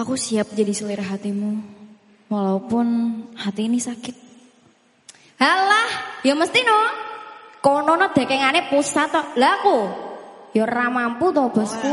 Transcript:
Aku siap jadi selera hatimu. Walaupun hati ini sakit. Halah, ya mesti no. Konono dekengane pusat tok. Lah aku ya ora mampu to, Bosku.